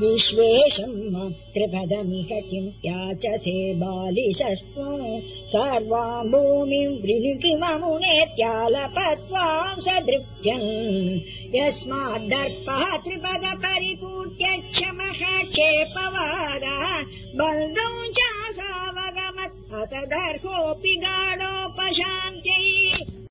विश्वेशम् मातृपदमिह किम् याचसे बालिशस्त्वम् सर्वाम् भूमिम् वृणुकिममुनेत्यालपत्वाम् सदृप्यम् यस्माद्दर्पः त्रिपद परिपूर्त्य क्षमः क्षेपवादः बन्धौ चासावगमत् अथ दर्कोऽपि गा